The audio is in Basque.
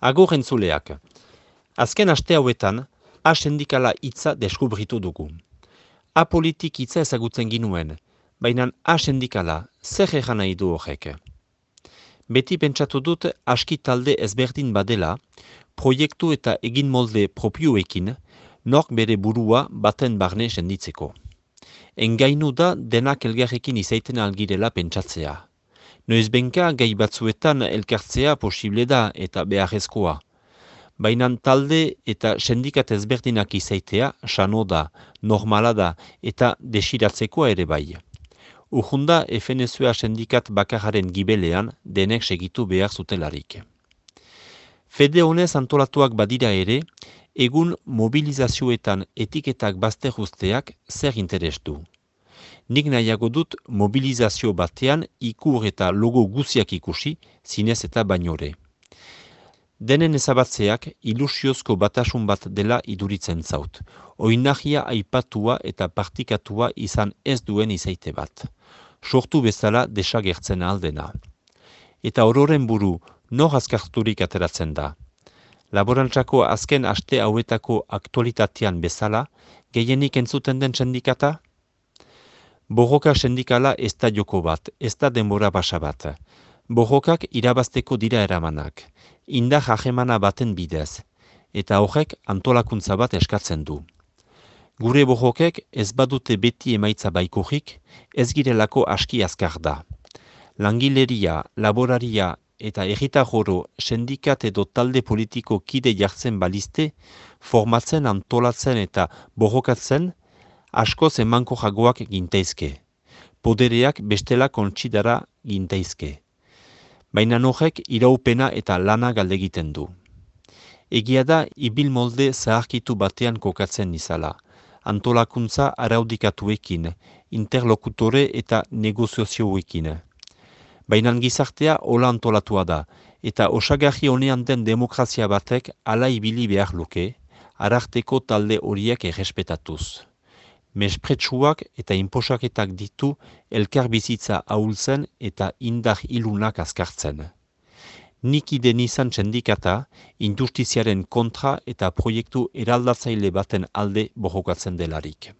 Agur entzuleak. Azken aste hauetan, A sendikala hitza deskubritu dugu. A politik hitza ezagutzen ginuen, baina A sendikala zer egan nahi du horrek. Beti pentsatu dut aski talde ezberdin badela, proiektu eta egin molde propioekin, nork bere burua baten barne senditzeko. Engainu da denak elgarrekin izaiten algirela pentsatzea. Noiz benka gai batzuetan elkartzea posible da eta beharrezkoa. Baina talde eta sendikat ezberdinak izaitea, sano da, normala da eta desiratzekoa ere bai. Urjunda FNSUA sendikat bakararen gibelean denek segitu behar zutelarik. Fede honez antolatuak badira ere, egun mobilizazioetan etiketak bazter usteak zer interes du. Nik nahiago dut mobilizazio batean ikur eta logo guziak ikusi, zinez eta bainore. Denen ezabatzeak ilusiozko batasun bat dela iduritzen zaut. Oinahia aipatua eta partikatua izan ez duen izaite bat. Sortu bezala desagertzen aldena. Eta ororen buru, nor azkarturik ateratzen da. Laborantzako azken aste hauetako aktualitatean bezala, gehienik entzuten den sendikata? Borroka sendikala ez da joko bat, ez da denbora basa bat. Borrokak irabazteko dira eramanak, inda jajemana baten bidez, eta horrek antolakuntza bat eskatzen du. Gure borrokek ez badute beti emaitza baikorik, ez girelako aski azkar da. Langileria, laboraria eta errita joro sendikat edo talde politiko kide jartzen balizte, formatzen, antolatzen eta borrokatzen, asko zemanko jagoak gintaizke. Podereak bestela kontsidara gintaizke. Baina norek iraupena eta lana galdegiten du. Egia da, ibil molde zaharkitu batean kokatzen nizala. Antolakuntza araudikatuekin, interlokutore eta negoziozioekin. Baina gizartea hola antolatua da, eta osagarri honean den demokrazia batek ala ibili behar luke, ararteko talde horiek errespetatuz mespretsuak eta inposaketak ditu elkar bizitza ahultzen eta indar ilunak azkartzen. Nik ide nizan txendikata, industiziaren kontra eta proiektu eraldatzaile baten alde bojokatzen delarik.